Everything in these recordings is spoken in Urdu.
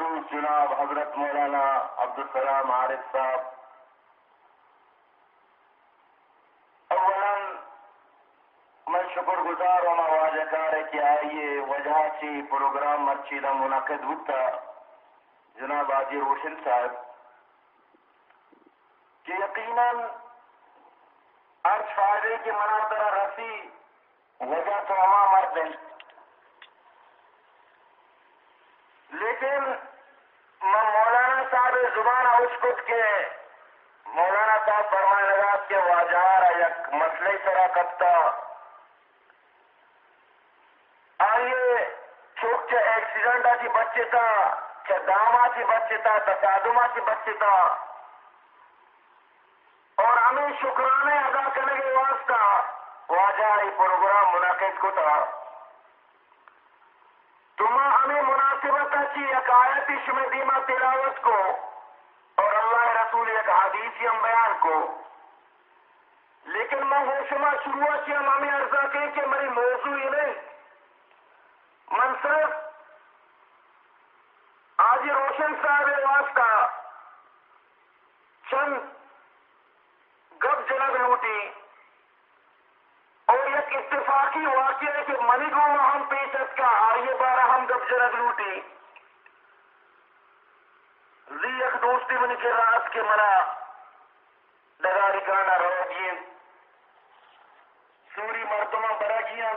بالخصوص جناب حضرت مولانا عبدالسلام عارف صاحب۔ اولا میں شکر گزار ہوں واضح کار ہے کہ آئیے وجہ سے پروگرام اچھی کا منعقد ہوتا جناب آجی روشن صاحب، کہ یقیناً ہر فائدے کی مناظرہ رسی وجہ تو عوام مرد ہیں لیکن مولانا صاحب زبان اس کچھ کے مولانا صاحب فرمائے لگا کہ واجار یک مسئلہ سرا کبتا آئیے چوک چے ایکسیڈنٹ آتی بچے تا چے دام آتی بچے تا، تصادم آتی بچے تا۔ اور ہمیں شکرانے ادا کرنے کے واسطہ واجہ پروگرام منعقد کو تھا تم ہمیں مناسبت اچھی ایک آیت تلاوت کو اور اللہ رسول ایک حدیث ہم بیان کو۔ لیکن میں ہوشما شروع سے ہم ہمیں عرضہ کے کہ میری موضوع یہ نہیں۔ من صرف آج روشن صاحب واسطہ چند گب جلد لوٹی اور ایک اتفاقی واقعہ ہے کہ منی کو ہم پیشت کا آئیے بارہ ہم گب جلد لوٹی۔ زی دوستی منی کے رات کے مرا دگاری کانا رو گین سوری مرتمہ برا گیا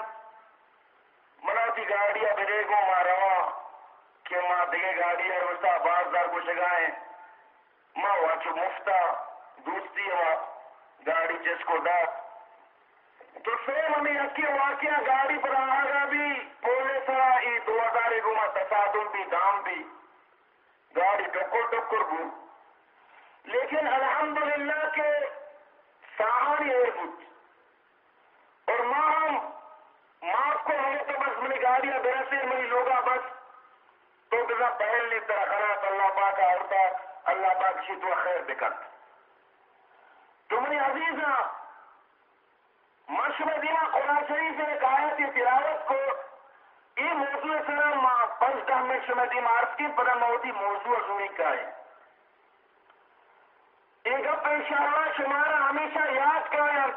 منا تی گاڑیاں بڑے گو ماں روا کہ ماں دگے گاڑیاں روستا باز دار کو شگائیں ماں واچو مفتا، دوستی ماں گاڑی جس کو ڈاک تو سیم ہمیں اکی واقعہ گاڑی پر آگا بھی بولے سرا، ای دو ہزار گما تصادم بھی، دام بھی۔ گاڑی ٹکر ٹکر بو لیکن الحمدللہ کے سامان یہ بود اور ماں ہم ماں کو ہمیں تو بس منی گاڑیاں بیسے منی لوگا بس۔ تو بزا پہل لی طرح خلاص اللہ پاک آورتا اللہ پاک شی تو خیر بکت تمہیں عزیز مشم دینا قرآن شریف نے کہا کہ تلاوت کو یہ موضوع سلام پنچ کا مشم دیما عرض کی پتہ موتی موضوع سنی کا ہے۔ ایک اب انشاءاللہ شمارا ہمیشہ یاد کریں۔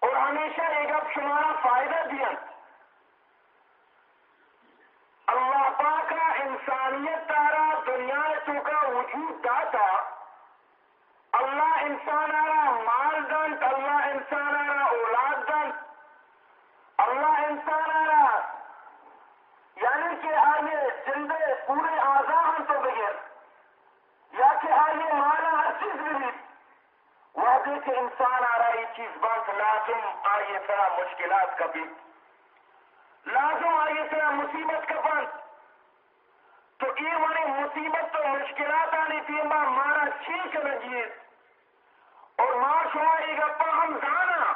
اور ہمیشہ ایک اب شمارا فائدہ دیا اللہ پاک انسانیت تارا دنیا تو وجود داتا۔ اللہ انسان آرا مال دن اللہ انسان آرا اولاد دن اللہ انسان آرا یعنی کہ آئیے زندے پورے آزاد تو بغیر یا کہ آئیے مالا ہر چیز بھی وعدے کہ انسان آ رہا ہے یہ چیز بند، لازم آئیے سرا مشکلات کا بھی۔ لازم آئیے سرا مصیبت کا بند۔ تو یہ بڑی مصیبت تو مشکلات آنی تھی ماں مارا ٹھیک لگیے اور ماں شما یہ گپا ہم جانا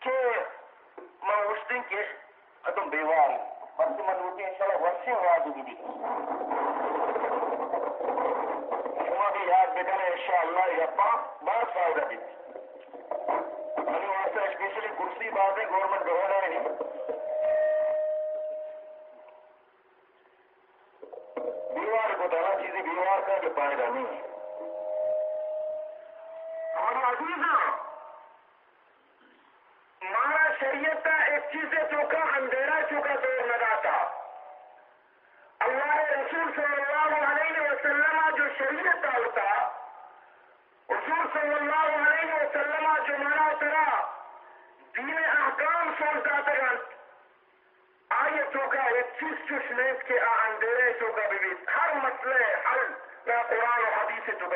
کہ میں اس دن کے تم بیوار ہوں بس من روٹی ان شاء اللہ ورسی ہوا دوں گی۔ بھی یاد بکنے ان شاء اللہ یہ بہت فائدہ بھی ہمیں واسطے وہاں سے اسپیشلی کرسی باتیں گورنمنٹ گورنر نہیں بیوار کو دانا چیزیں بیوار کا جو فائدہ نہیں چوس چوس لیت کے آ اندھیرے تو کا حل نہ قرآن و حدیث تو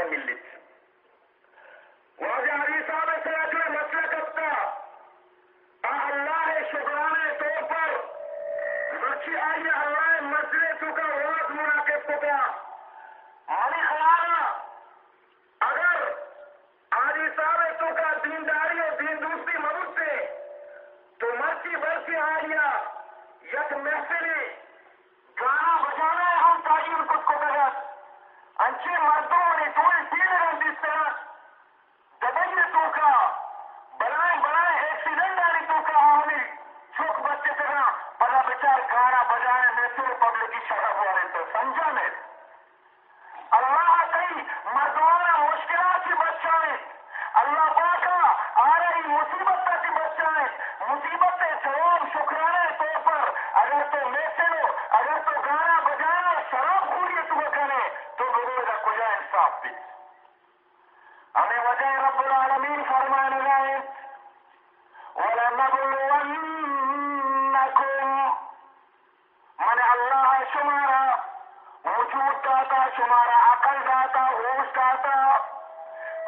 داتا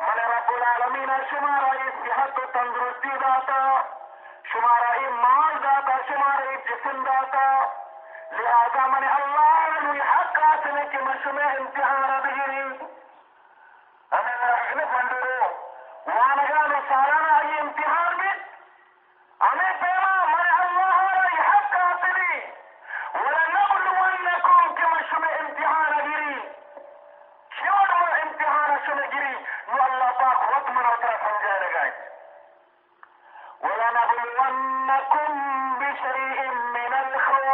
من رب العالمین شمارا یہ صحت و تندرستی داتا شمارا یہ مال داتا شمارا یہ جسم داتا لہذا من اللہ نے حق آسنے کی مشمع امتحان بگیری ہمیں رکھنے پندرو وانگانو سالانہ یہ امتحان میں ہمیں الناس ولنبلونكم بشيء من الخوف.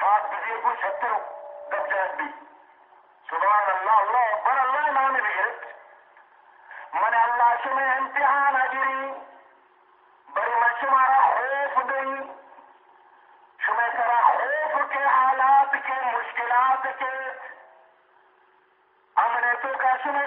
فات بزيبو شتروا. دبجات سبحان الله الله أكبر الله ما نبيت من الله شمع امتحان أجري. بري ما شمع خوف دي. شمع ترى خوف کے حالات کے مشکلات کے امنتوں کا شمع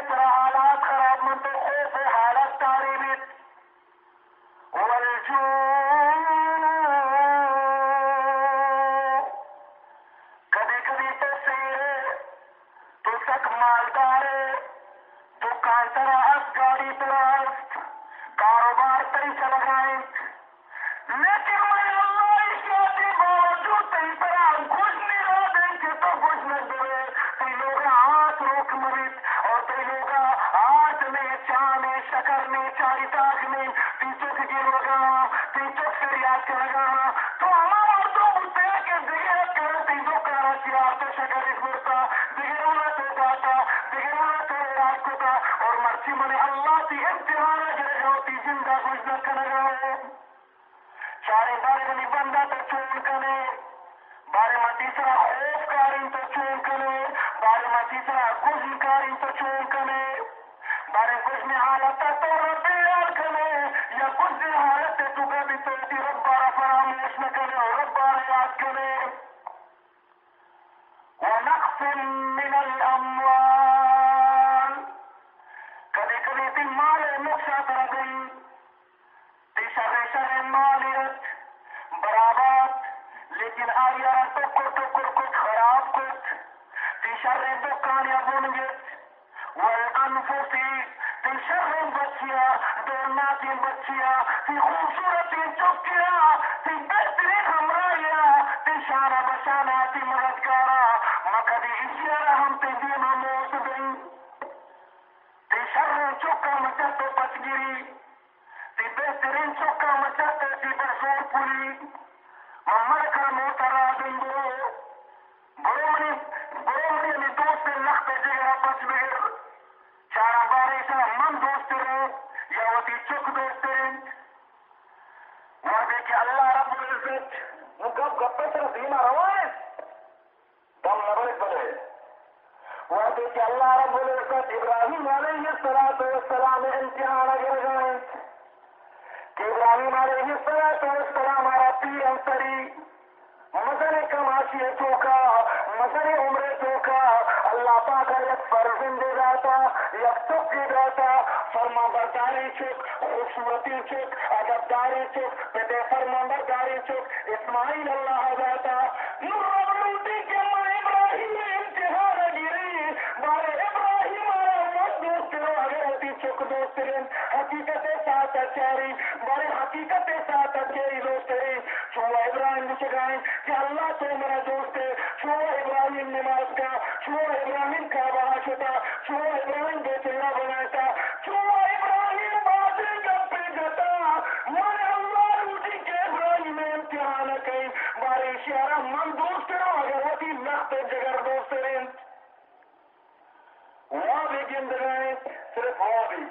گزن حالت تو یا گزن رب رفعني اسمك لرب ليعكني ونقص من الأموال كذلك يتم مال مخشى درجل تشري شري ماليت برابات لیکن آیا تو کو تو کر کچھ خراب کچھ تشري دکان یا بنجت والأنفس والانفسی تی شر بچیا دورناتی بچیا، تی خوبصورتی چکیا، تی بہترین ہمرایا، تی شانہ بشانہ، تی مددگارا مکدی اشیارہ ہم تی دیما موت گئی تی شر چکا مچتو بچ گری۔ تی بہترین چکا مچتو تی برسور پولی محمد کا موترا دن برو برو منی برو منی امی دوست لخت جگہ پس بگر وہ گپ گپے سے دینا روائے دم نبرے بلے وعدے کہ اللہ رب العزت ابراہیم علیہ السلام امتحان اگر گئے کہ ابراہیم علیہ السلام ہمارا پیر انتری مزن کم آشی چوکا مزن عمرتوں کا اللہ پاک یک فرزند داتا یک تقی داتا، فرما برداری چک، خوبصورتی چک ادبداری چک، بے فرما برداری چک، اسماعیل اللہ داتا نور کے ماں ابراہیم امتحان گیری مارے ابراہیم آرہ دوست رو اگر چک دوست رن حقیقت ساتھ اچاری بڑے حقیقت ساتھ اچھے دوست رن چو با ابراہیم بچگائیں کہ اللہ تو میرا دوست ہے شو ابراہیم کا ابراہیم کا بہا چھتا ابراہیم بیت اللہ ابراہیم من اللہ روٹی کے ابراہیم امتحان کئی بارے اشارہ من دوست اگر بھی جگر دوست وہاں بھی گندگائیں صرف وہاں بھی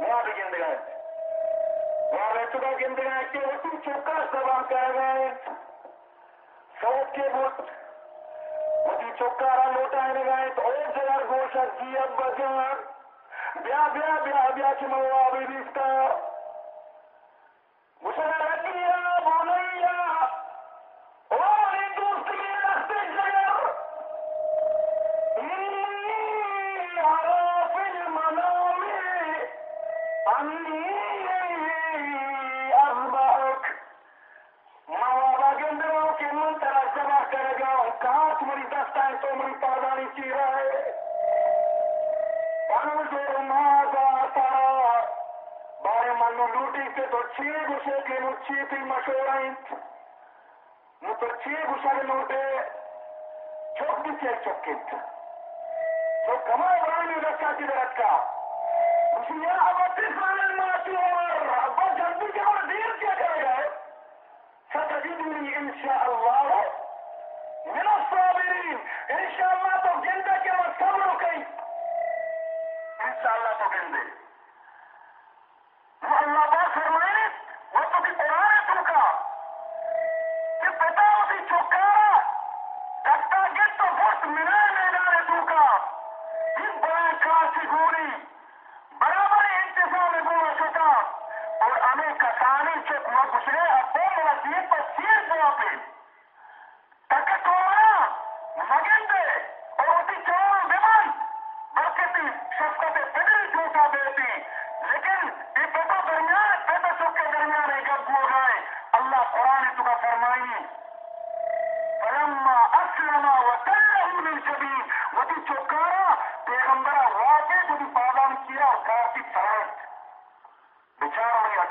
وہاں بھی گندگائیں چکا گندگا کے چوکا سبا کر گئے کے بت وسیع چوکا را لوٹا گئے تو اور جگہ گوشت کی اب بجان بیا چھ تھی مشورہ نو تو چھ گسے لوٹے چوک بھی چھ چوکت تو کما ابراہیم رکھا کی رکھا اسی یہ ابا تیسران الماتی عمر ابا جلدی کے اور دیر کیا کرے گئے ستجدنی انشاءاللہ من الصابرین انشاءاللہ تو گندے کے وہ صبر کئی انشاءاللہ تو گندے minute.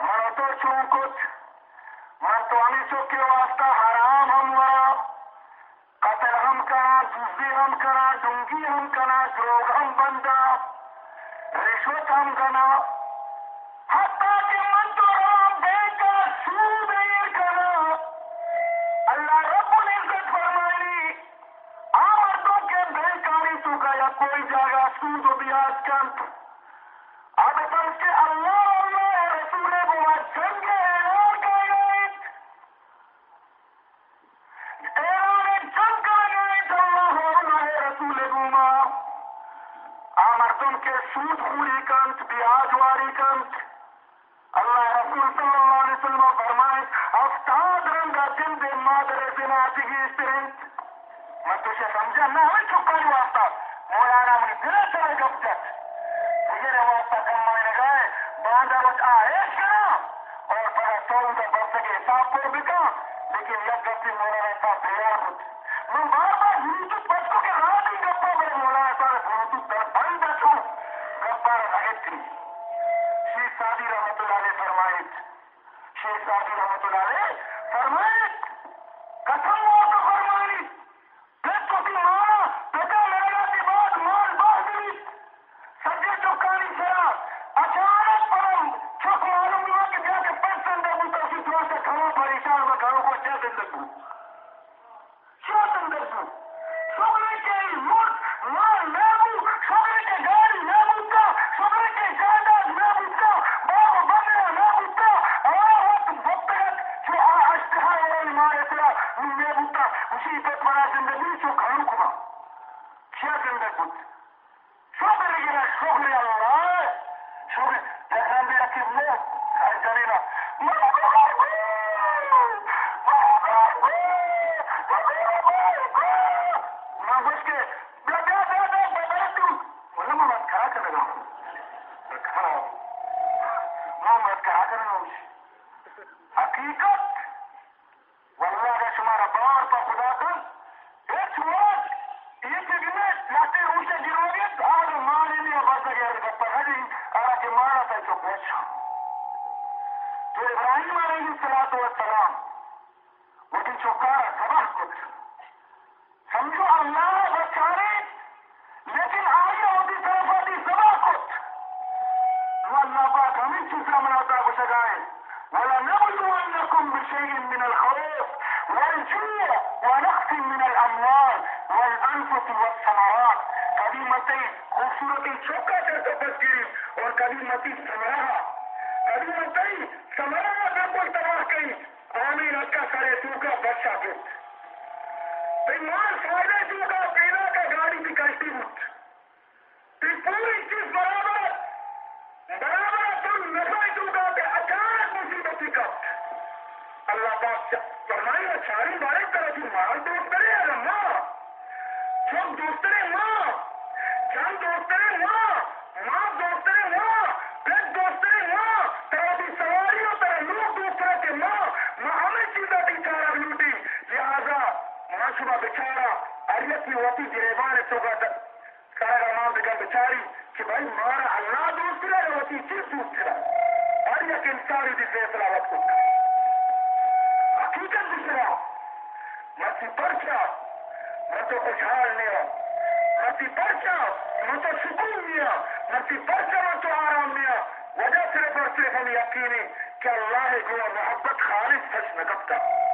منتو چھوں کچھ منتوانی چو کے واسطہ حرام ہم ورا، قتل ہم کرا سوزی ہم کرا ڈونگی ہم کرا دروگ ہم بندہ، رشوت ہم گنا۔ سود خوری کنت بیاج واری کنت اللہ رسول صلی اللہ علیہ وسلم فرمائے افتاد رنگ دن بے مادر بناتی گی استرنت میں تجھے سمجھا نہ ہوئی چکا ہی واسطہ، مولانا منی دلہ چلے گب جت مجھے نے واسطہ کم مائنے گئے باندھا بچ آئے شنا اور بڑا تول دا برسے کے حساب کو بکا لیکن یک گفتی مولانا صاحب دیار بود من نبود مصیبت مرا زندگی چو کارو کنم چیا زندگی بود شغلی گره شغلی الله شغلی پیغمبر که مو جلینا حقیقت والله شما را باور په خدا کن هیڅ وخت هیڅ ګناه لاته روشه جوړیت هغه مالې نه بازار په هغه هغه مال ته چوپېښه تو ابراہیم علیہ السلام والسلام وہ دن چوکارا تباہ کت سمجھو اللہ بچارے لیکن آئیے ہوتی طرف آتی تباہ کت وہ اللہ پاک ہمیں چیزا مناتا کو سگائے وَلَنَبْلُوَنَّكُمْ بِشَيْءٍ مِّنَ الْخَوْفِ وَالْجُوعِ وَنَقْصٍ مِّنَ الْأَمْوَالِ وَالْأَنفُسِ وَالثَّمَرَاتِ کبھی متی خوبصورتی چوکا سے تپس اور کبھی متی سمراہا کبھی متی سمراہا بالکل تباہ کی آمی رکھا کرے تو کا بچہ بھائی بیمار فائدے تو کا پیدا کا گاڑی کی کشتی asuba bicara ariyati wati direbane toga karaga mam diga bichari ki bhai mara allah dusra re wati chir dusra ariya ke insari di faisla wat ko hakikat dusra mati parcha mato khushhal niya mati parcha mato sukoon niya mati parcha mato aaram niya وجہ صرف اور صرف ہم یقین ہے کہ اللہ کو محبت خالص سچ نہ کرتا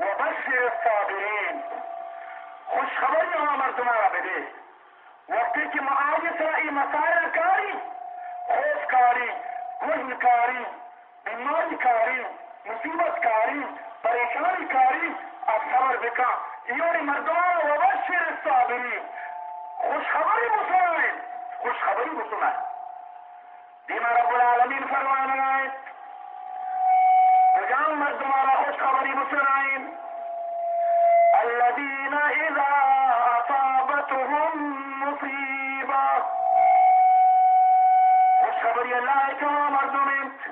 وبشر الصابرين. خوش خبری ما مردمان بده وقتی که معاجز را این مسائل کاری خوف کاری گرم کاری بیماری کاری مصیبت کاری پریشانی کاری. از صبر بکن يوري مردمان وبشر الصابرين. خوش خبری مسلمان خوش خبری مسلمان. دیما رب العالمین فرمانه بجان مردمان خوش خبری مسلمان الذين إذا أصابتهم مصيبة خوش خبری اللہ ہے کہ مردمت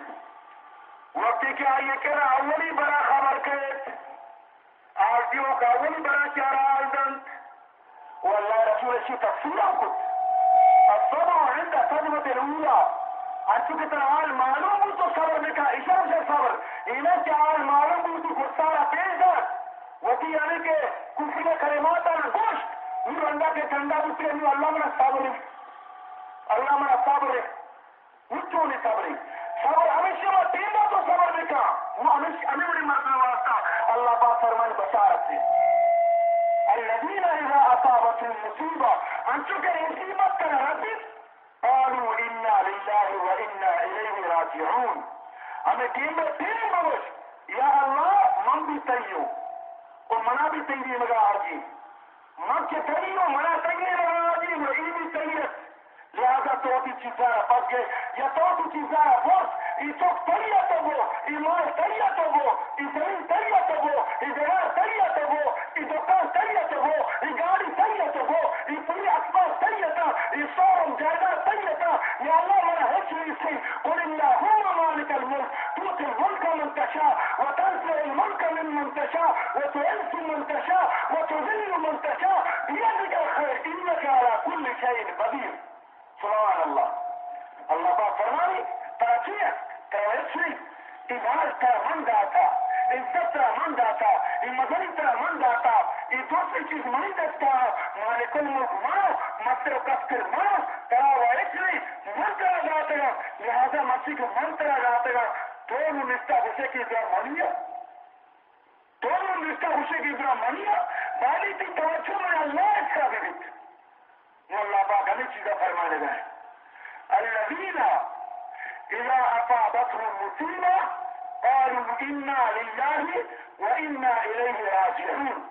وقت کیا یہ کرا اولی برا خبر کرد عربي وكاول براتي على أيضا والله رسول شيء تفسير أكد الصبر عند صدمة الأولى. أن چونکہ ترحال معلوم ہو تو صبر نے کہا اشار سے صبر اینا کے حال معلوم ہو تو گسارا تیز در وتی یعنی کہ کفر کلمات اور گوشت نور اللہ کے ٹھنڈا دوسرے نور اللہ منا صبر اللہ منا صبر مجھوں نے صبر صبر ہمیشہ میں تین تو دیکھا وہ ہمیشہ ہمیں بڑی اللہ پاک فرمان بشارت سے۔ الذين إذا أصابتهم مصيبة أنتم كمصيبة كنرتب قالوا إنا لله وإنا إليه راجعون۔ أما كيما تين بوش من من منا تيني مغا آجي وإيني تيت لہذا توتی toda utilizar a paz gay, e a toda utilizar a voz, e só teria tabô, e nós teria tabô, e Zain teria tabô, e Zerar teria tabô, e Dokar teria tabô, e Gari teria tabô, e Furi Akbar teria tabô, e Sorum Jaidar teria tabô, e Allah mana hechri sim, قل اللهم مالك الملك تؤتي الملك من تشاء وتنزع الملك ممن تشاء وتعز من تشاء وتذل من تشاء بيدك الخير انك على كل شيء قدير سبحان اللہ اللہ پاک فرمانی تاکیہ تویسی ایمال تا من داتا عزت ترا من داتا این مدنی ترا من داتا این دوسری چیز منی دستا مالک الملک منو مصر و کفتر منو ترا وارث نہیں من ترا جاتے گا لہذا مسیح کو من ترا جاتے گا دونوں نستا غصے کی ادھر منی ہے دونوں نستا غصے کی ادھر منی ہے بالی تی توجہ میں اللہ وہ اللہ پاک ہمیں چیزیں فرمانے گئے الذين إذا أصابتهم مصيبة قالوا إنا لله وإنا إليه راجعون.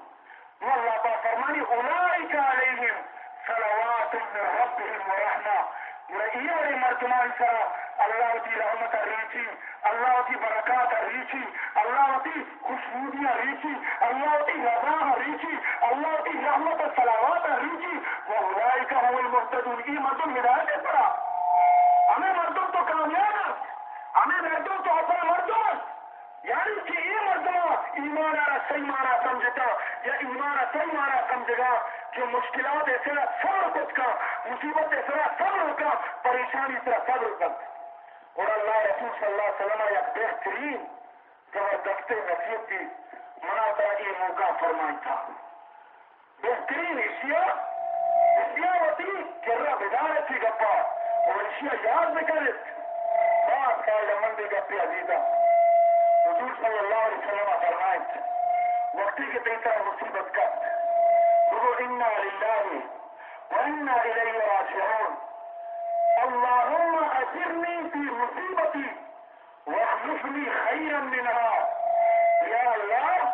والله فرماني أولئك عليهم صلوات من ربهم ورحمة. وإيوري مرتمان سرا اللہ تی رحمت ریچی، اللہ تی برکات ریچی، اللہ تی خوشبودیاں ریچی، اللہ تی رضا ریچی، اللہ تی رحمت صلوات ریچی۔ وَأُولَئِكَ هُمُ الْمُهْتَدُونَ، یہ مردم ہدایت پڑا ہمیں مردوں تو کامیاب ہمیں مردوں تو اپنا مردوں یعنی کہ یہ مردوں ایمان آرہ صحیح مانا سمجھتا، یا ایمان صحیح مانا سمجھے گا کہ مشکلات ایسے صبر کچھ کا، مصیبت ایسے صبر کا، پریشانی سے صبر کا اور اللہ رسول صلی اللہ علیہ وسلم ایک بہترین زبردست نصیحت کی منا تھا یہ موقع فرمائی تھا۔ بہترین اشیاء اشیاء ہوتی کرا بدار تھی گپا اور اشیاء یاد بکرت بات فائدہ مند گپی عزیزہ۔ حضور صلی اللہ علیہ وسلم فرمائے وقتی کے تیسرا مصیبت کا۔ قولوا إنا لله وإنا إليه راجعون اللهم أجرني في مصيبتي واخلف لي خيرا منها يا الله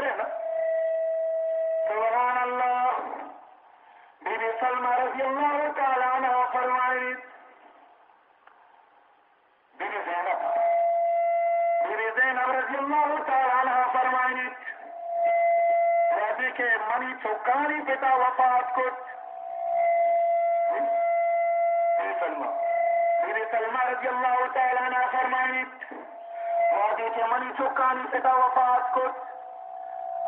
شکر ہے نا سبحان اللہ بی بی سلمہ رضی اللہ تعالیٰ عنہ فرمائی بی بی زینب بی بی زینب رضی اللہ تعالیٰ عنہ فرمائی رضی کے منی چوکانی پتا وفات کو بی سلمہ بی بی سلمہ رضی اللہ تعالیٰ عنہ فرمائی رضی کے منی چوکانی پتا وفات کو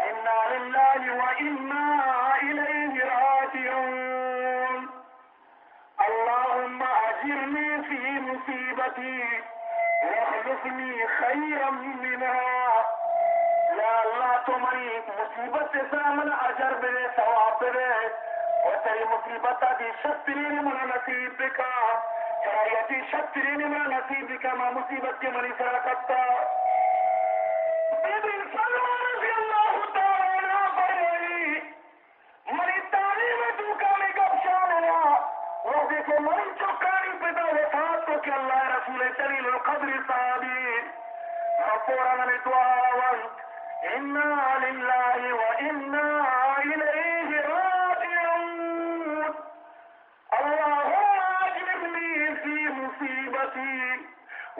إنا لله وإنا إليه راجعون. اللهم أجرني في مصيبتي واخلفني خيرا منها. يا الله تمہاری مصیبت سے سامنا أجر دے ثواب دے اور تیری مصیبت کی شکری من نصیب شرائیتی شترین من نصیب بکا ما مصیبت کے منی سرا کتا بی بی سلمہ رضی اللہ تعالی عنہ فرمائی منی تعلیم دوکانی گب شانیا وہ دیکھو منی چکانی پتا وفات کو کہ اللہ رسول جلیل القدر صحابی رفورا من دعا وانت انا للہ و انا الیہ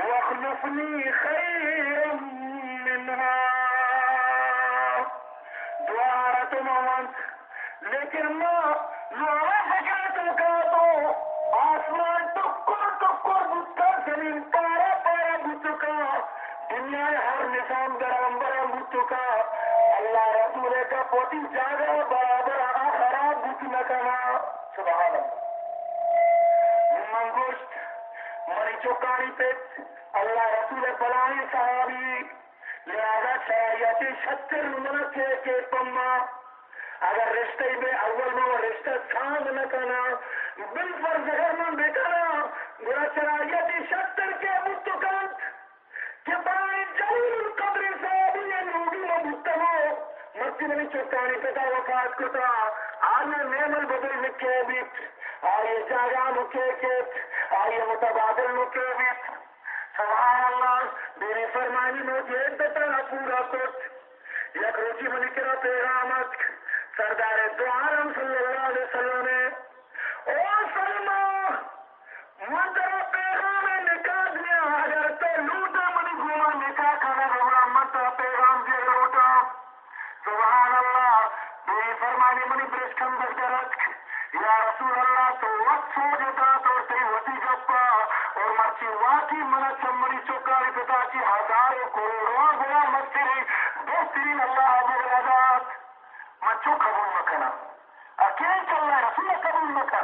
واخلفني خيرا منها. دعا تمام لیکن ماں لوڑا فکر کا تو آسمان ٹکر ٹکر بتکا زمین پارا پارا بتکا دنیا ہر نظام گرم گرم بتکا اللہ رسول کا پوتی جاگا برابر خراب بت نہ کرنا سبحان اللہ۔ منگوشت منی چوکانی پہ اللہ رسول بلائی صحابی، لہذا شریعت شتر نمبر کے کے پما، اگر رشتے میں اول میں رشتہ چھاند نہ کرنا، بل پر زہر میں بیٹھنا گرا شرائط شتر کے مستقانت کہ بڑائی جلیل قدر صحابی نوڈی میں مستمو مسجد میں چوکانی پتا وفات کتا آنے میمل بدل مکے بیت آئیے جاگا مکے کیت آئیے متبادل مکے سبحان اللہ، میری فرمانی مجھے بتانا پورا کچھ۔ یک روچی ملکرہ پیغامت۔ سردار دو عالم صلی اللہ علیہ وسلم نے، او اور منترا پیغام نکاح دیا، اگر تو لوٹا منی گھوما نکاح کھانا رہا منترا پیغام دیا لوٹا۔ سبحان اللہ بے فرمانی منی برش کم بردرک یا رسول اللہ، تو وقت سو جتا اور مرچی واقعی منا چمڑی چوکاری پتا کی ہزاروں کروڑوں گنا مستری بہترین اللہ بغلادات مچو قبول مکنا اکیل چل رہا رسول قبول مکنا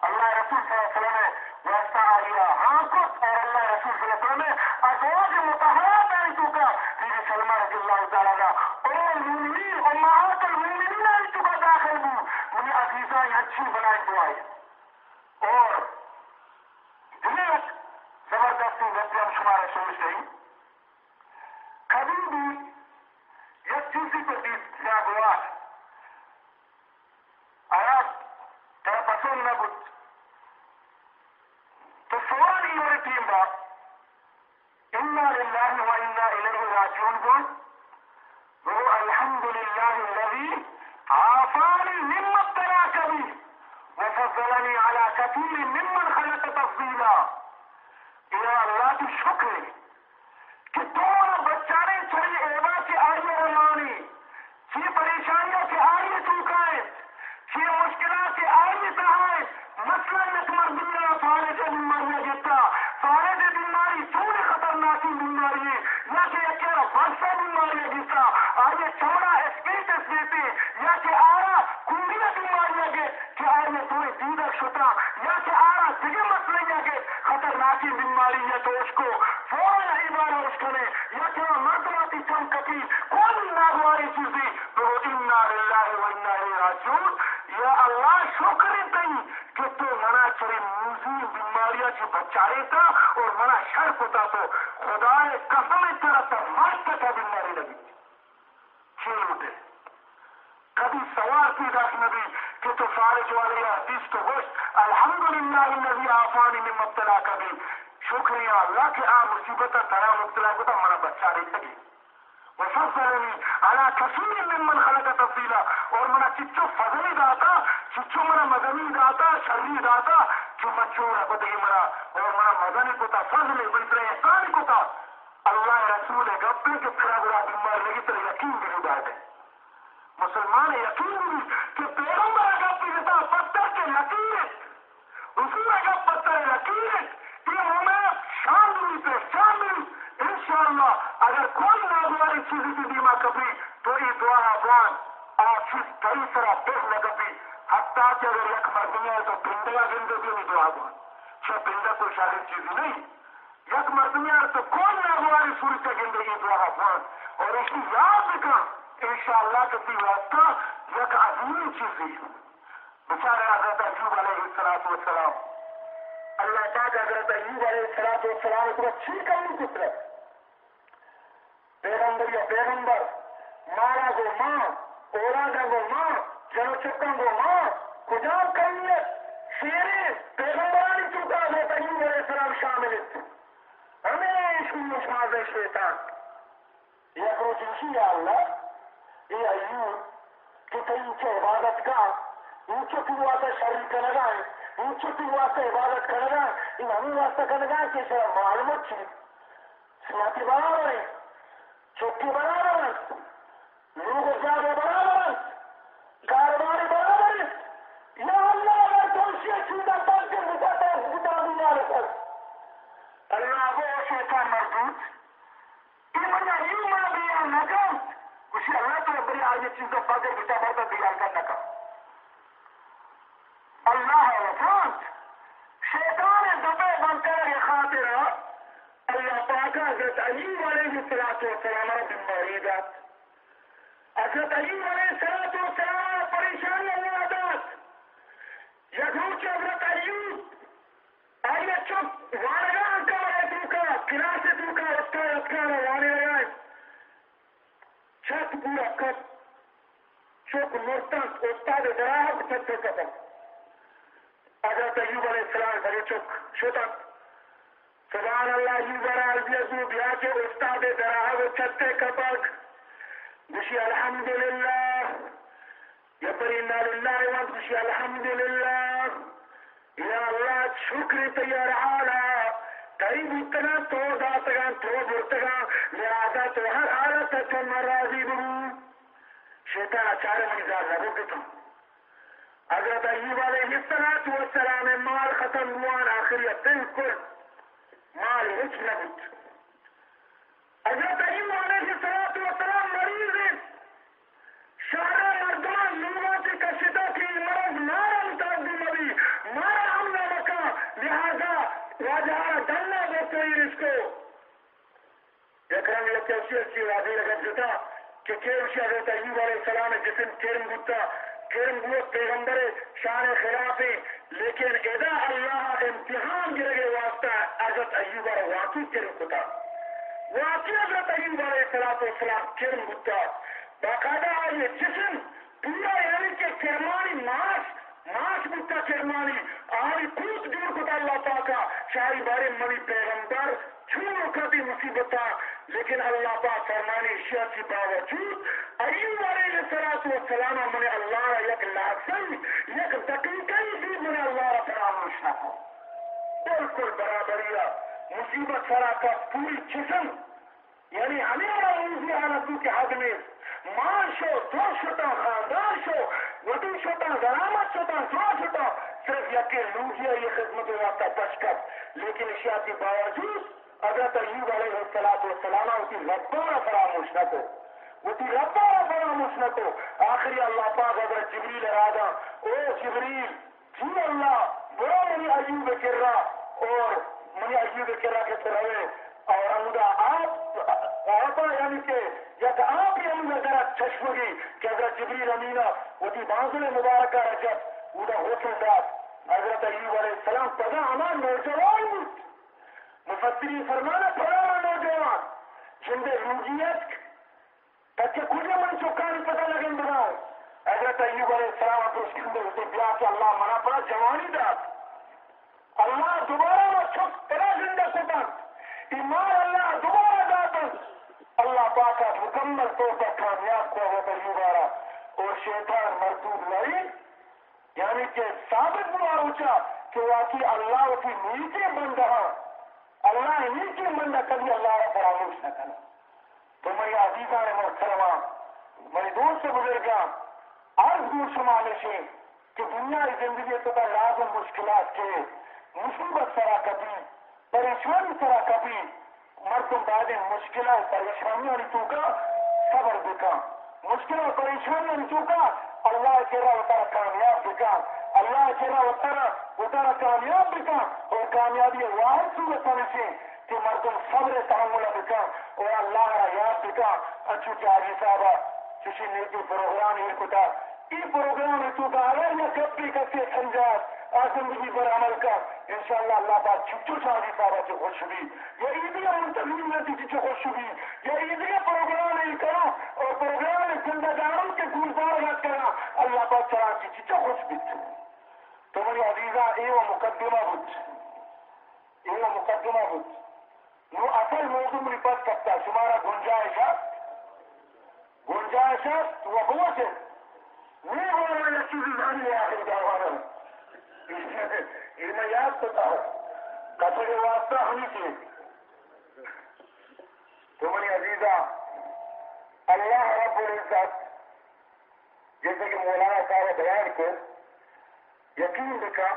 اللہ رسول صلی اللہ علیہ وسلم نے ویسا آیا ہاں کچھ اور اللہ رسول صلی اللہ علیہ وسلم نے ازواج متحرات آئی تو کا۔ حضرت سلمہ رضی اللہ تعالیٰ کا اور المؤمنین امہات المؤمنین آئی تو کا داخل ہوں۔ انہیں عزیزہ یہ اچھی بنائی تو آئی اور دلیت زبردستی وقتی ہم شمار سوچ رہی کبھی بھی یک چیزی کو دیت کیا گواہ آیات تر پسند نہ بود تو فوراً ایوری ٹیم با انا للہ و انا الیہ راجعون گون وہ الحمد للہ الذي عافانی مما ابتلاك به وفضلني على كثير ممن خلق تفضيلا یا اللہ کی شکر ہے کہ تمہارا بچانے چھوڑی ایوا کی آئیے رمانی چی پریشانیوں کی آئیے چوکائے چی مشکلات کی آئیے تہائے مسئلہ نکمر دنیا سارے سے بیماریاں جتا سارے سے بیماری سوری خطرناکی بیماری ہے یا کہ اکیلا ورسا بیماریاں جتا آئیے چوڑا اسپیٹس دیتے یا کہ آرا کنڈیا بیماریاں گے کہ آئیے تھوڑے دیدک شتا یا کہ آرا دیگے مسئلے یا کہ خطرناکی ہے تو اس کو فوراً عبارہ اس کرے یا کہ مردواتی چمکتی کوئی ناگواری چیزی تو انا للہ و انا الیہ راجعون یا اللہ شکر دئی کہ تو منا چرے موزی بیماریاں جو بچارے تھا اور منا شرف ہوتا تو خدا قسم طرح تا مرد کا بیماری لگی کھیل اٹھے کبھی سوال کی داس نبی کہ تو فارج والے حدیث تو گوشت الحمدللہ الذي عافانی من مبتلا کبھی شکریہ اللہ کہ آ مصیبت ترا مبتلا کو تھا ہمارا بچہ بچارے لگی وفضلني على كثير ممن خلق تفضيلا اور منا چچو فضلی داتا، چچو منا مدنی داتا شرری داتا، جو مچورا کو دے منا، اور منا مدنی کو تا فضل بلکہ احسان کو تا۔ اللہ رسول گپے کہ پھرا بڑا بیمار لگی تو یقین بھی ہدا دے مسلمان یقین بھی کہ پیغمبر گپے دیتا پتھر کے لکیر رسول گپ پتھر لکیر یہ ہمیں شان ملی پہ شان ملی انشاءاللہ اگر کوئی ناگواری چیزی کی دیما کبھی تو یہ دعا افغان آپ چیز کئی طرح پیش نہ کبھی حتیٰ اگر یک مردمی ہے تو پندرہ گندے بھی نہیں دعا افغان چھ پندرہ کوئی شاہد چیزی نہیں۔ یک مردمی ہے تو کوئی ناگواری سوری سے گندے یہ دعا افغان ہاں۔ اور اس کی یاد رکھا انشاءاللہ کبھی واسطہ یک عظیم چیز چیزی بچارے حضرت ایوب علیہ السلام اللہ پاک حضرت ایوب علیہ السلام والسلام کو اچھی کرنی کی طرف پیغمبر یا پیغمبر مارا گو ماں اولادا گو ماں جنو چکن گو ماں کجا کرنی شیرے پیغمبرانی چکا حضرت ایوب علیہ السلام شامل ہمیش کو مشماز شیطان۔ یک روز انشی اللہ۔ یہ ایوب کہ کئی چے عبادت کا اونچو کی واسطہ شریک لگائیں اونچو کی واسطہ عبادت کرنا ان ہمیں واسطہ کرنا کہ اسے معلومت چیز سیاتی برابر ہے چھٹی برابر ہے لوگ جاگے برابر مش الله ربنا عايز چیز کو فجر بیٹا مرد دیار کرنا کا اللہ وفات شیطان دبے بنتے کے خاطر. اللہ پاک حضرت علی علیہ السلام والسلام رب مریدت حضرت علی علیہ چھت پورا کت چوک مرتن استاد دراہ چھت کتن حضرت ایوب علیہ السلام بڑے چک شتا سبحان اللہ ایوب علیہ السلام بیا کے استاد دراہ و چھتے کپک گوشی الحمدللہ یا پرینا للہ و گوشی الحمدللہ یا اللہ شکر تیار حالا کئی بھی بتگا تو داتگا تو برتگا لہذا تو ہر حالت تو راضی شیطان اچارے منی لگو کتوں حضرت ایوب علیہ السلام مال ختم ہوا آخری بالکل مال ہچ نہ حضرت ایوب علیہ السلام مریض ہے شارع مردمان لوگوں سے کشتا کی مرض مارا متعدی نبی مارا ہم نے رکھا لہذا واجہ ڈلنا دیتے ہیں اس کو اکرم یہ کیسی اچھی واضح لگت جتا کہ کیسی حضرت ایوب علیہ السلام جسم کرم گتا کرم گو پیغمبر شان خلاف لیکن ادا اللہ امتحان گرے واسطہ حضرت ایوب علیہ واقعی کرم گتا واقعی حضرت ایوب علیہ السلام کرم گتا باقاعدہ یہ جسم پورا یعنی کہ کرمانی ماس ماس گتا کرمانی آئی پوت دور کتا اللہ پاکا شاہی بارے منی پیغمبر چھوڑ کتی مصیبتا لیکن اللہ پاک فرمانی اشیاء کی باوجود ایوب علیہ السلام من اللہ یک لازم یک دقیقی بھی من اللہ را فراموش نہ ہو بالکل برابریا مصیبت سرا کا پوری جسم یعنی ہمیں روزی حالتوں کے حد میں مان شو، دو شتا خاندان شو ودی شتا غرامت شتا دو شتا صرف یقین روزی یہ خدمت واسطہ بچ کر لیکن اشیاء کے باوجود حضرت ایوب علیہ السلام والسلام اسی ربا فراموش نہ کو اسی ربا فراموش نہ کو آخری اللہ پاک حضرت جبریل ارادہ او جبریل جی اللہ، بڑا منی ایوب کر رہا اور منی ایوب کر رہا کے طرح اور امدا آپ یعنی آپ یعنی کہ یک آپ ہی امدا ذرا چشمگی کہ حضرت جبریل امینہ، وہ بانزل مبارکہ رجب، وہ حسن داد حضرت ایوب علیہ السلام پدا امان نوجوان بود مفسری فرمانا پرانا نوجوان جندے روحیت تاکہ کجا من چوکانی پتہ لگن بناؤ حضرت ایوب علیہ السلام اپنے اس کندے اسے بیا کہ اللہ منا پڑا، جوانی داد اللہ دوبارہ وہ چھک ترا زندہ سکن ایمان اللہ دوبارہ داتن اللہ پاکا مکمل طور پر کامیاب کو حضرت ایوب اور شیطان مردود لئی یعنی کہ ثابت ہوا اونچا کہ واقعی اللہ کی نیچے بندہ اللہ انہیں کی منڈا کبھی اللہ کا فراموش نہ کرنا تو میں عزیزہ نے محترمہ، میرے دوست بزرگاں عرض دور شمال سے کہ دنیا کی زندگی تو لازم مشکلات کے مصیبت سرا کبھی، پریشانی سرا کبھی مردم بعد مشکلات، پریشانیاں نہیں چوکا صبر بکا مشکل اور پریشانیاں نہیں چوکا اللہ کے رہا ہوتا کامیاب بکا اللہ کے رہا ہوتا اتنا کامیاب بکا اور کامیابی واحد صورت سے کہ مردم صبر تحمل بکا اور اللہ را یاد بکا اچھو چاہی جی صاحبہ چوشی نیتی پروگرام ہی کتا۔ ای پروگرام تو کا اگر یا کب بھی کسی سمجھات زندگی پر عمل کر، انشاءاللہ اللہ پاک چھپچو چاہی جی صاحبہ سے خوش بھی یا ایدیا منتظر میں تھی چھو خوش بھی یا ایدیا پروگرام ہی کرا اور پروگرام زندہ داروں کے گلزار نہ کرا اللہ پاک چاہا چی چھو خوش بھی تو میری عزیزہ، اے و مقدمہ بود۔ إنه مقدمه بود. نو أصل موضوع ريبات كتا شمارة گنجائش هست؟ گنجائش هست و قوته نيقول لك شو بيزاني يا أخي دعوانا إلما يابتتا قصر واسطة حميسي تمني عزيزة الله رب العزت جیسے کہ مولانا صاحب بیان کو یقین دکھا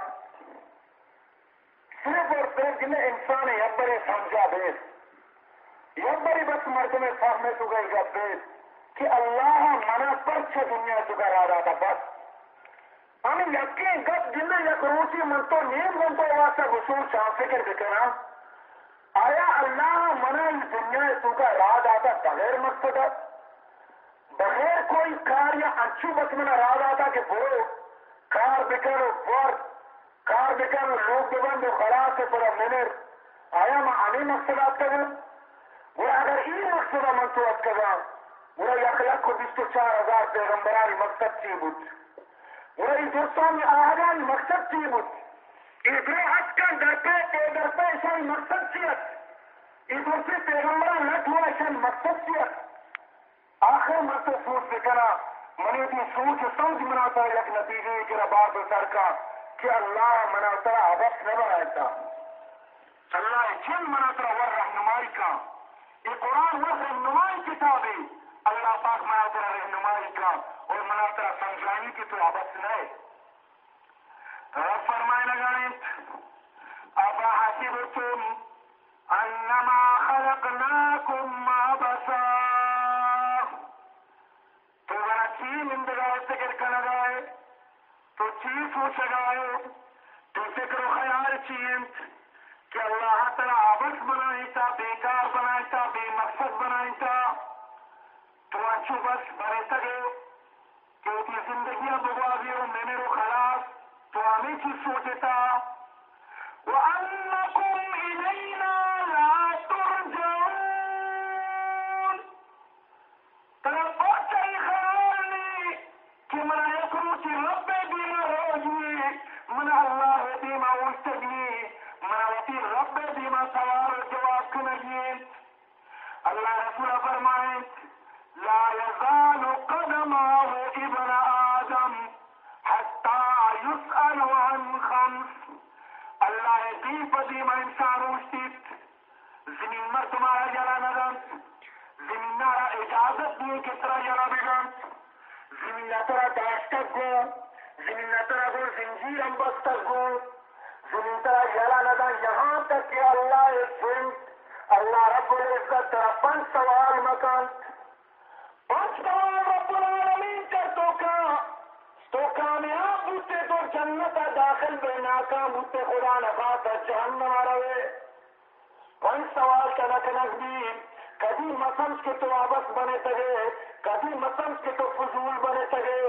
صرف اور صرف جنہیں انسان یبری سمجھا بیس یبری بس مرد میں فہمے تو گا بیس کہ اللہ منا پر چھ دنیا تو گھر رہا تھا، بس۔ ہمیں یقین گپ جنہیں یک روسی من تو نیم من تو واسطہ غصول شاہ فکر بکنا آیا اللہ منا اس دنیا تو کا راد آتا بغیر مقصد؟ بغیر کوئی کار یا انچو بس منا راد آتا کہ برو کار بکر ور کار بکن روک ببند و خلاص فلا منر. آیا ما آنی مقصدات کرد. گویا اگر این مقصد من تو از کردم گویا یک لک و بیست و چهار هزار پیغمبرانی مقصد چی بود؟ گویا این دوستان آهدانی مقصد چی بود؟ این دره حد کن در پی در پی شای مقصد چی است؟ این درستی پیغمبران ندوه شای مقصد چی است؟ آخر مرد سوچ بکنا منی دی سوچ سمجھ منا تو یک نتیجه کرا بار سر کا کہ اللہ مناظرہ ابس نہ بناتا۔ اللہ چند مناظرہ ور رہنمائی کا۔ یہ قرآن ور رہنمائی کتاب ہے۔ اللہ پاک مناظرہ رہنمائی کا۔ اور مناظرہ سمجھائی کی تو ابس نہ رب فرمائے لگائیں اب حسبتم انما خلقناكم تو چیز سوچ گائے تو فکر و خیال چین کہ اللہ تعالیٰ عبث بنائی تھا بیکار بنائی تھا بے مقصد بنائی تھا تو اچھو بس بنے سکے کہ اتنی زندگیاں بگوا دیو میں نے رو خلاص تو ہمیں من الله بما وستجني من وتي رب بما سوار الجواب كنجيت الله رسول فرمائے لا يزال قدمه ابن آدم حتى يسأل عن خمس. اللہ دی پدی ما انسان اوشتید زمین مر تمہارا جلا ندن زمین نارا اجازت دیئے کس طرح جلا بگن زمین نترا داشتک گو. زمین نترا گو زنجیر انبستک گو زمین ترا جلا ندن یہاں تک کہ اللہ زم اللہ رب العزت ترا پنچ سوال مکان پنچ سوال رب العالمین کر تو کا تو کامیاب ہوتے تو جنت داخل بے ناکام ہوتے خدا نخواست جہنم روے کون سوال کا نکنک بھی کبھی مسمس کے تو آبس بنے تگے کبھی مسمس کے تو فضول بنے تگے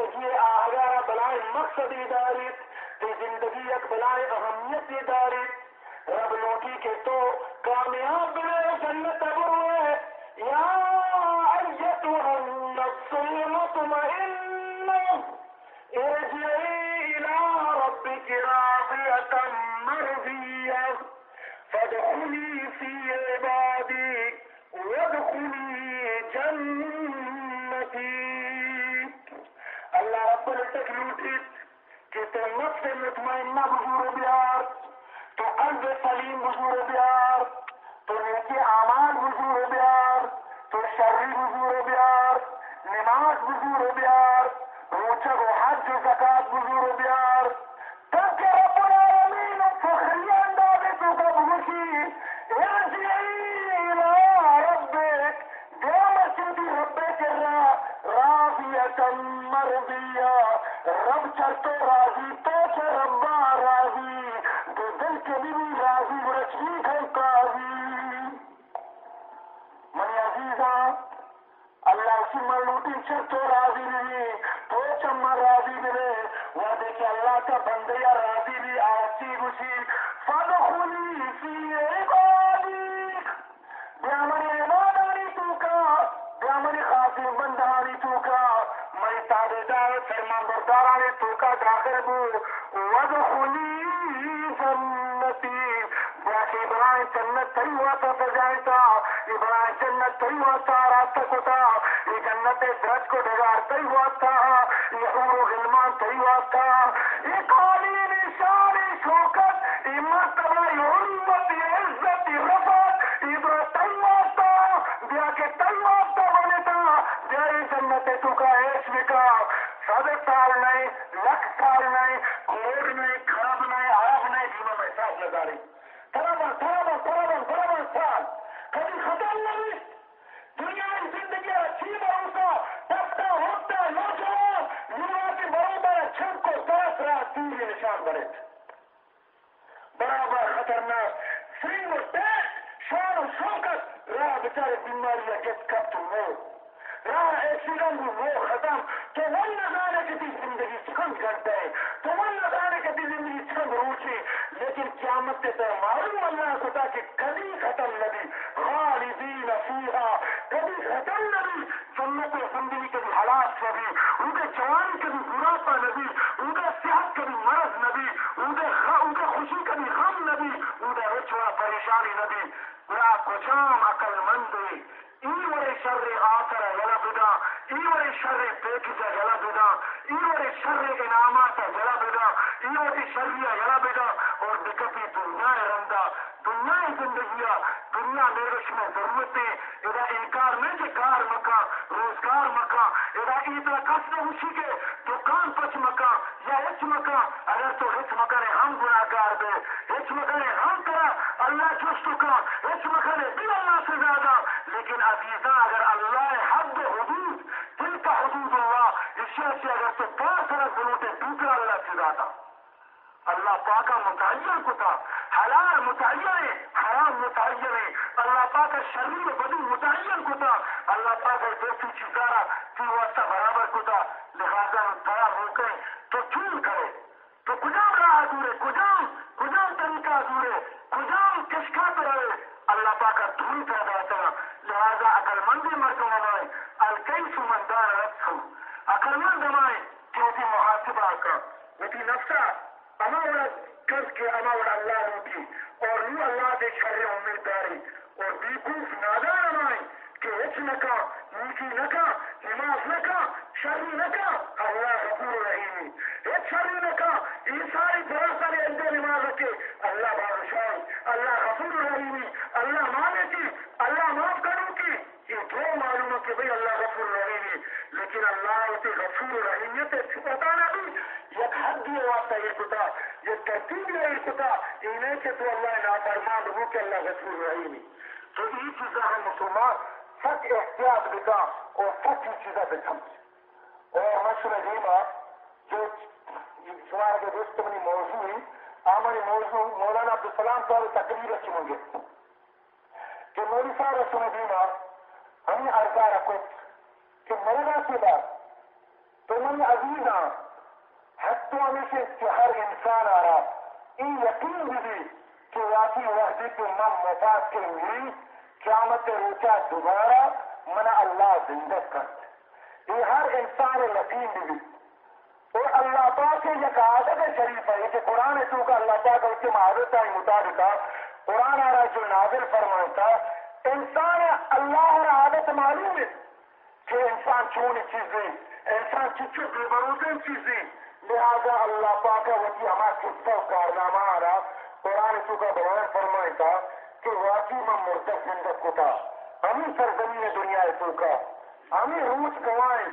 زندگی آگارہ بلائے مقصدی داری تو زندگی بلائے اہمیت رب لوٹی کے تو کامیاب بنے جنت ابروے یا ارجعي إلى ربك راضية مرضية فادخلي في عبادي وادخلي جنتي کہ تو نفس مطمئنہ حضور بیار تو قلب سلیم حضور بیار تو نیکی اعمال حضور بیار تو شرری حضور بیار نماز حضور بیار روچہ و حج و زکاة بزور بیار كسبوا وادخلي جنتي. جاك إبراهيم جنت تيوتا فجائتا إبراهيم جنت تيوتا راتكوتا جنت درج کو ڈگار تیوتا یہ حور غلمان تیوتا یہ قالین شان شوکت مرتبہ امت عزت رفت عبرت تیوتا بیا کے تیوتا بنتا جائے جنت تو کا عیش بکاو تیر برابر خطرناک سنگ و ٹیک شان و شوکت راہ بچارے بیماری جس کب تو موت راہ ایسی رنگ وہ ختم۔ تو وہ نہ جانے کہ زندگی چکن کرتا ہے تو وہ نہ جانے کہ زندگی چکن روچی لیکن قیامت کے معلوم اللہ کو تھا کہ کبھی ختم نبی خالدین فیہا کبھی ختم نبی سنت و زندگی کبھی حالات نبی ان کے جوان کبھی بڑھاپا نبی ان کا صحت کبھی مرض نبی ان کے ان کے خوشی کبھی غم نبی ان کا رچوا پریشانی نبی لا کچام عقل مند ای وری شر آخر ولا بدا ای ایوری شر پیک سے جلا بدا ایوری شر انعامات جلا بدا ایوری شریع جلا دنیا میرے میں ضرورتیں ادا انکار میں کہ کار مکا روزگار مکا ادا ایتنا قصد اسی کے، دکان پچ مکا یا ہچ مکا اگر تو ہچ مکانے ہم گناہ گناہگار دے، ہچ مکانے ہم کرا، اللہ چستو کا ہچ مکانے بھی اللہ سے زیادہ۔ لیکن عزیزہ اگر اللہ حد حدود، دل کا حدود اللہ، اس سے اگر تو پانچ طرح بلوٹے، دوسرا اللہ سے زیادہ۔ اللہ پاکا متعین کو تھا حلال متعین ہے، حرام متعین پاکه شرمي بدو متعين کو تا الله پاکه دوتو چیزارا نکا، نیکی نکا، نماز نکا شری نکا، اللہ غفور رحیمی ایک شری نکا، یہ ساری بھروسہ لے اندے نماز رکھے اللہ بادشاہ، اللہ غفور رحیمی اللہ مانے کی، اللہ معاف کروں کی۔ یہ دو معلوم کہ بھئی اللہ غفور رحیمی لیکن اللہ اسے غفور رحیمیت بتانا بھی۔ یک حد یہ واسطہ یہ کتا، یہ ترتیب یہ کتا انہیں کہ تو اللہ نافرمان ہو کہ اللہ غفور رحیمی تو یہ چیزیں ہم مسلمان سچ احتیاط بتا اور سچ یہ چیزیں بتم اور مشہور دیما جی جو شمار کے دوست منی موضوع ہے، آمنی موضوع مولانا عبدالسلام صاحب تقریر رچی ہوں گے۔ کہ مولی صاحب رسول دیما جی ہمیں ارزا رکھو کہ مرنا کے بعد تو من عزیزاں حتی ہمیشہ کہ ہر انسان آ رہا این یقین بھی کہ واقعی وحدی کے من مفاد کے میری قیامت روچا دوبارہ منا اللہ زندہ کرتے یہ ہر انسان یقین بھی اور اللہ پاک سے یہ عادت شریف ہے کہ قرآن تو کا اللہ پاک اس کے معادت ہے مطابق قرآن آ رہا جو نازل فرماتا انسان اللہ اور عادت معلوم ہے کہ انسان چونی چیزیں انسان چچو بے بروزن چیزیں لہذا اللہ پاک وکی ہمارا قصہ کارنامہ آ رہا قرآن تو کا بیان فرمائے کہ واقعی میں مردہ زندہ کو تھا ہمیں سرزمین دنیا تو کا ہمیں روس گوائیں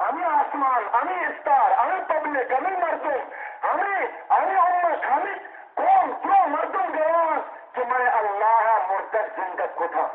ہمیں آسمان، ہمیں استار، ہمیں پبلک، ہمیں مردوں ہمیں ہمیں امت ہمیں کون کیوں مردوں گوان کہ میں اللہ مردہ زندہ کو تھا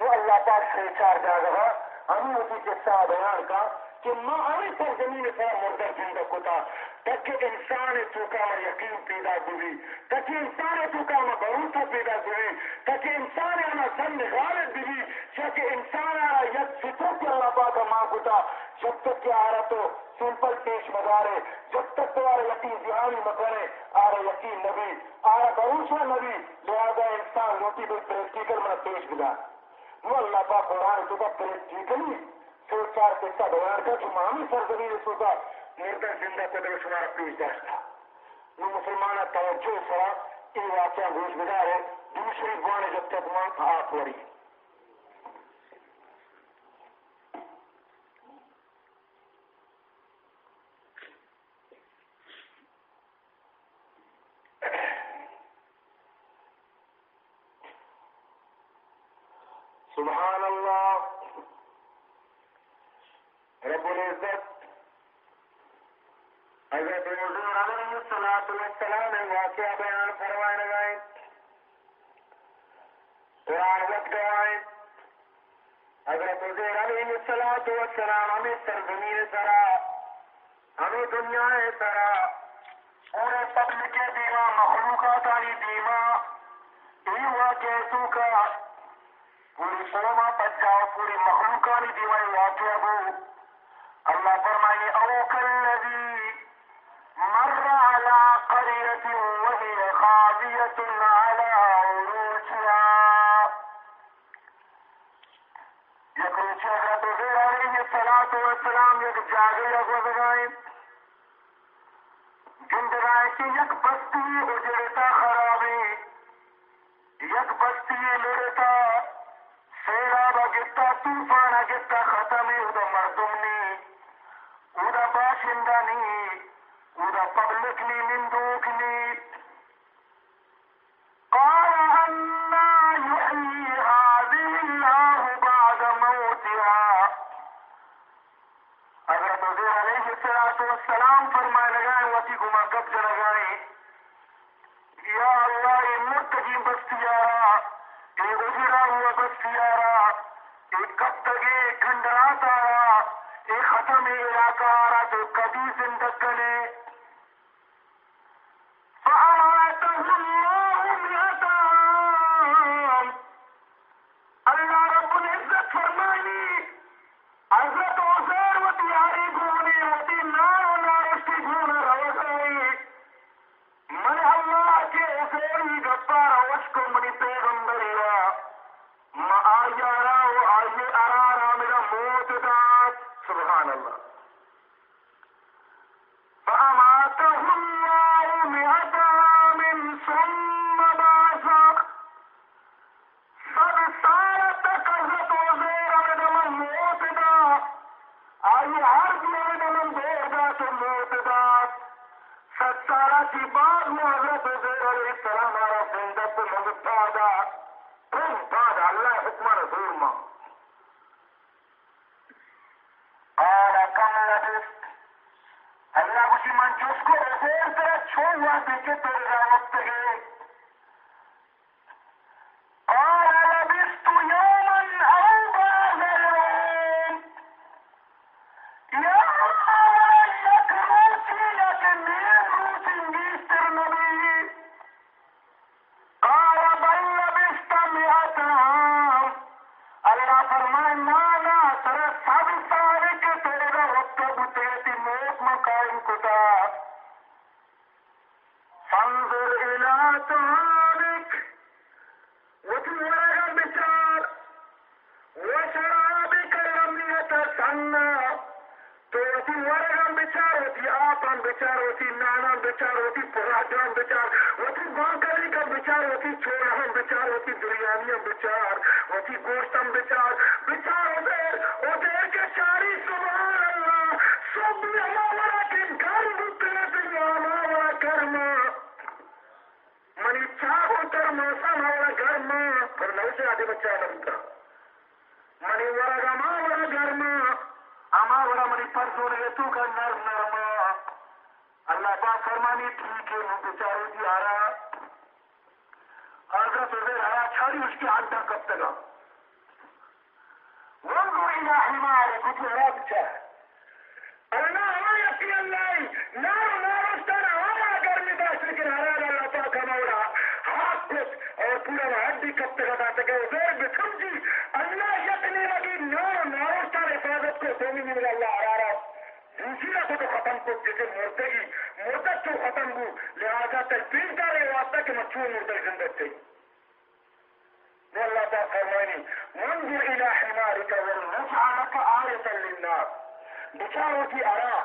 وہ اللہ پاک سے چار جا رہا، ہمیں اسی کے ساتھ بیان کا کہ ماں آئی پر زمین پر مردہ زندہ کتا، تاکہ انسان تو کا یقین پیدا ہوئی، تاکہ انسان تو کا بروسہ پیدا ہوئی، تاکہ انسان آنا سن غالب بھی تاکہ انسان آنا یک فتو کے اللہ پاک ماں کتا۔ جب تک کہ آ رہا تو سمپل پیش مدارے، جب تک تو آ یقین ذہانی مکرے آ رہا یقین نبی آ رہا بروسہ نبی، لہذا انسان روٹی بل پریکٹیکل میں پیش گزار وہ اللہ پاک قرآن تو کا پریکٹیکلی سو چار قصہ بیان کا جو مامی سرزمین سو کا مردہ زندہ کو در شمارا پیش داشتا وہ مسلمانہ توجہ سرا این واقعہ گوش گزار ہے دوسری گوانے جب تک ماں آت وری سبحان اللہ رب العزت حضرت حضور علیہ الصلوۃ والسلام نے واقعہ بیان فرمائے لگائے قرآن وقت گوائے حضرت حضور علیہ الصلوۃ والسلام ہمیں سرزمین سرا ہمیں دنیا سرا۔ پورے پبلک کے دیوا، مخلوقات علی دیوا۔ یہ واقعہ تو کا۔ پوری سوما پچاؤ پوری مخلوقانی دیوائی واقعہ ہو اللہ فرمائے، او کلذی مر على قرية وهي خاوية على عروشها یک روچی حضرت حضور علیہ الصلاة والسلام یک جاگے یک وزگائیں کہ یک بستی اجرتا خرابی یک بستی لڑتا سیلاب کی گما کب لگائیں یا اللہ، یہ مرتقی بستیارا اے گزرا ہوا بستیارا اے کب تک اے کھنڈرات آرا اے ختم علاقہ آرا تو آراء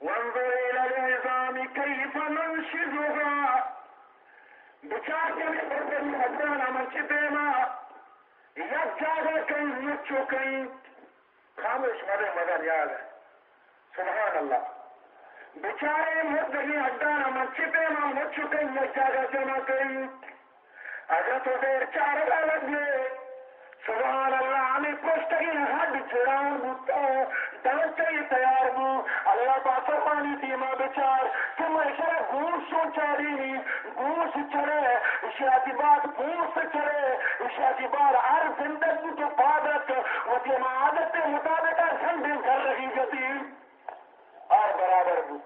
وانظر إلى العظام كيف ننشزها بچار کے لیے بردن مدان عمل چی بیما یک جاگا کئی نیچو کئی خاموش مرے مدن یاد ہے سبحان اللہ بچارے مردگی حضران امن چپے ما مچو کہیں یک جاگہ جمع کہیں حضرت دیر چار لگ گئے سبحان اللہ ہمیں پوچھتگی حد چران بوتا دانتے ہی تیار بو اللہ پاک فرمانی تھی ماں بچار کہ میں اشارہ گوش سو چاری نہیں گوش چڑے اشارتی بات گوش چڑے اشارتی بات ہر زندگی کے عادت وہ کی عادت کے مطابق کر رہی جتی اور برابر بوت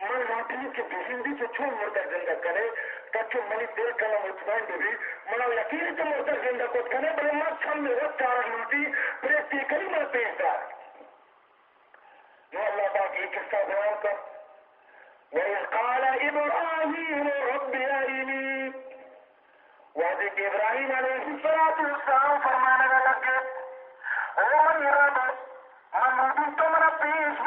من لوٹنی کے بزندگی سے چھوڑ مردہ زندہ کرے تاکہ منی دیر کلا مطمئن بھی منا یقین تو مردہ زندہ کو کرے بلے مت چھم میں پیش دار نو اللہ پاک یہ قصہ بیان کر وَإِذْ قَالَ ابراہیم رب ارینی وعدے ابراہیم علیہ الصلوۃ والسلام فرمانے لگے او من رب من رب تمہارا پیش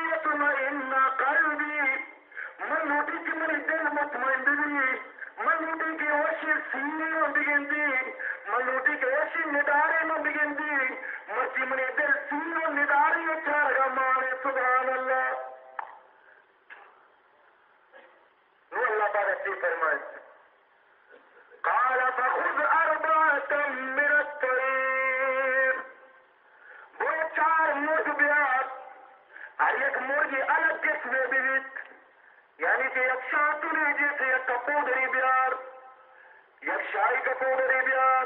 تطمئن قلبي من وديك من میرے دل مطمئن بني من وديك وشي سيني سینی دي من وديك وشي نداري ندارے دي مرتي من میرے سيني ونداري و یک شاتری جیسے یک کپودری بیار یک شاہی کپودری بیار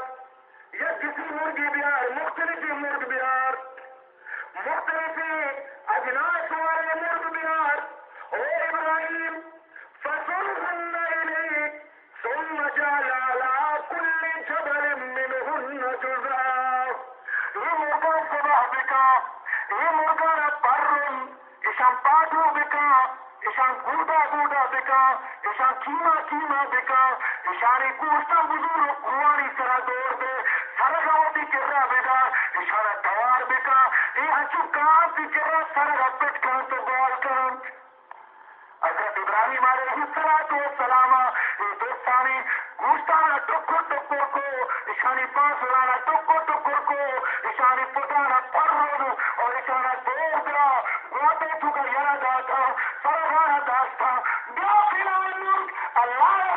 یک کسی مرغی بیار، مختلف مرغ بیار، مختلف اجناس والے مرغ بیار۔ او ابراہیم فصلهن إليك ثم جعل على كل جبل منهن جزءا يمرغ صبح بك يمرغ پر إشان پادو بك إشان گودا گودا بك إشان کیما کیما بك إشان گوشتا بزور قوانی سرا دور دے سرگاوتی کرا بدا إشان توار بك إيه هچو کام تی کرا سرگا پٹ کان تو بال کان حضرت ابراہیم علیہ السلام والسلام یہ دوستانی گوشتانا ٹکو ٹکو کو اشانی پاس لانا ٹکو ٹکو کو اشانی پتانا پرون اور ایشانا دور اشانا Matetu ka yara da ta sarara da ta biya filanin Allah ya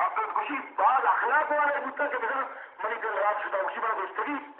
أصلا مشيت بعض خلافه ولا يقول لك ملك الغاب شو مشيت أنا بشتريه